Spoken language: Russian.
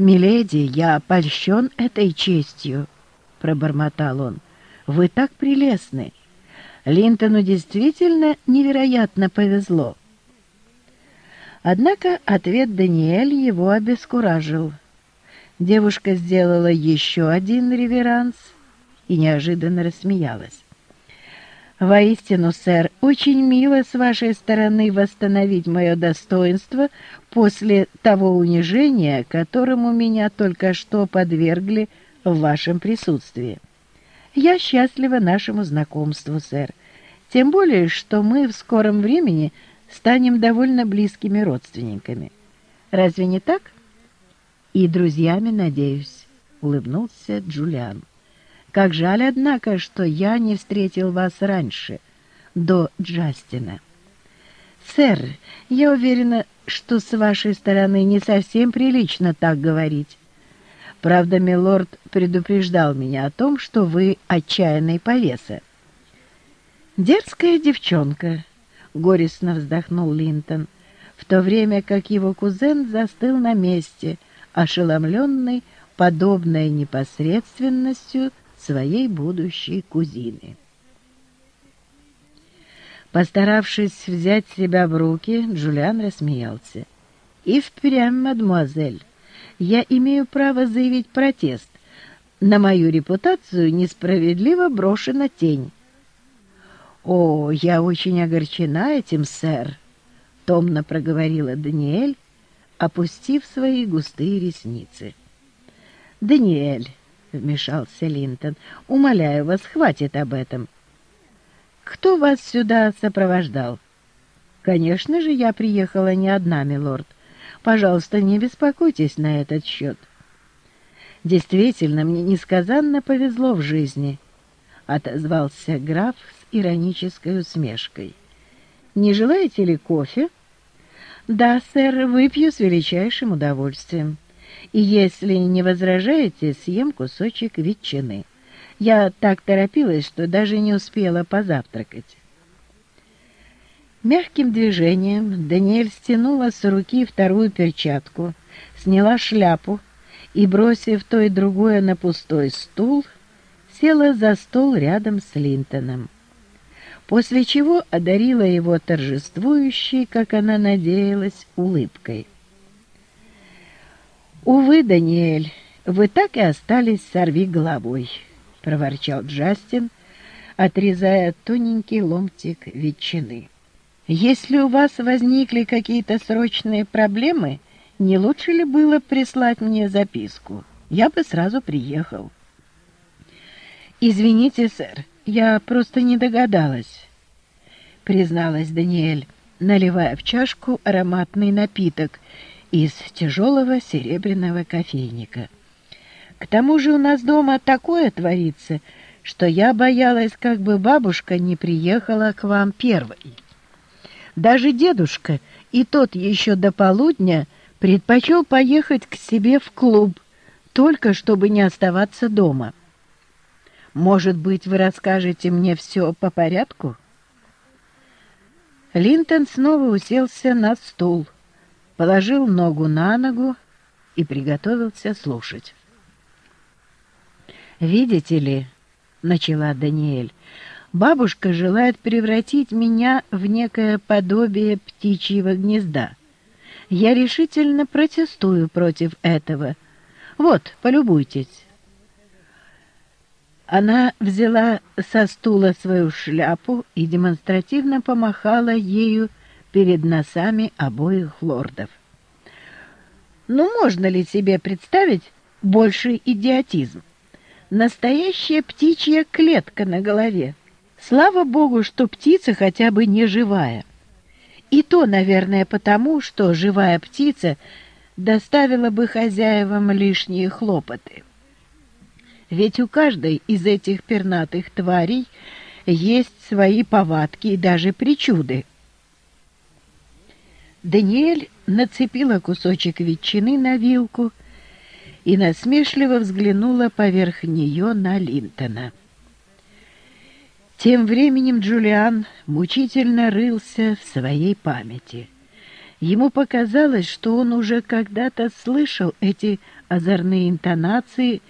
«Миледи, я польщен этой честью», — пробормотал он. «Вы так прелестны. Линтону действительно невероятно повезло». Однако ответ Даниэль его обескуражил. Девушка сделала еще один реверанс и неожиданно рассмеялась. «Воистину, сэр, очень мило с вашей стороны восстановить мое достоинство после того унижения, которому меня только что подвергли в вашем присутствии. Я счастлива нашему знакомству, сэр, тем более, что мы в скором времени станем довольно близкими родственниками. Разве не так?» «И друзьями, надеюсь», — улыбнулся Джулиан. «Как жаль, однако, что я не встретил вас раньше, до Джастина». «Сэр, я уверена, что с вашей стороны не совсем прилично так говорить. Правда, милорд предупреждал меня о том, что вы отчаянный повеса». «Дерзкая девчонка», — горестно вздохнул Линтон, в то время как его кузен застыл на месте — ошеломленный подобной непосредственностью своей будущей кузины. Постаравшись взять себя в руки, Джулиан рассмеялся. «И впрямь, мадемуазель, я имею право заявить протест. На мою репутацию несправедливо брошена тень». «О, я очень огорчена этим, сэр», — томно проговорила Даниэль, опустив свои густые ресницы. «Даниэль», — вмешался Линтон, — «умоляю вас, хватит об этом». «Кто вас сюда сопровождал?» «Конечно же, я приехала не одна, милорд. Пожалуйста, не беспокойтесь на этот счет». «Действительно, мне несказанно повезло в жизни», — отозвался граф с иронической усмешкой. «Не желаете ли кофе?» «Да, сэр, выпью с величайшим удовольствием. И если не возражаете, съем кусочек ветчины. Я так торопилась, что даже не успела позавтракать». Мягким движением Даниэль стянула с руки вторую перчатку, сняла шляпу и, бросив то и другое на пустой стул, села за стол рядом с Линтоном после чего одарила его торжествующей, как она надеялась, улыбкой. «Увы, Даниэль, вы так и остались сорви головой», — проворчал Джастин, отрезая тоненький ломтик ветчины. «Если у вас возникли какие-то срочные проблемы, не лучше ли было прислать мне записку? Я бы сразу приехал». «Извините, сэр, я просто не догадалась», — призналась Даниэль, наливая в чашку ароматный напиток из тяжелого серебряного кофейника. «К тому же у нас дома такое творится, что я боялась, как бы бабушка не приехала к вам первой. Даже дедушка, и тот еще до полудня, предпочел поехать к себе в клуб, только чтобы не оставаться дома». Может быть, вы расскажете мне все по порядку?» Линтон снова уселся на стул, положил ногу на ногу и приготовился слушать. «Видите ли, — начала Даниэль, — бабушка желает превратить меня в некое подобие птичьего гнезда. Я решительно протестую против этого. Вот, полюбуйтесь». Она взяла со стула свою шляпу и демонстративно помахала ею перед носами обоих лордов. Ну, можно ли себе представить больший идиотизм? Настоящая птичья клетка на голове. Слава богу, что птица хотя бы не живая. И то, наверное, потому, что живая птица доставила бы хозяевам лишние хлопоты. Ведь у каждой из этих пернатых тварей есть свои повадки и даже причуды. Даниэль нацепила кусочек ветчины на вилку и насмешливо взглянула поверх нее на Линтона. Тем временем Джулиан мучительно рылся в своей памяти. Ему показалось, что он уже когда-то слышал эти озорные интонации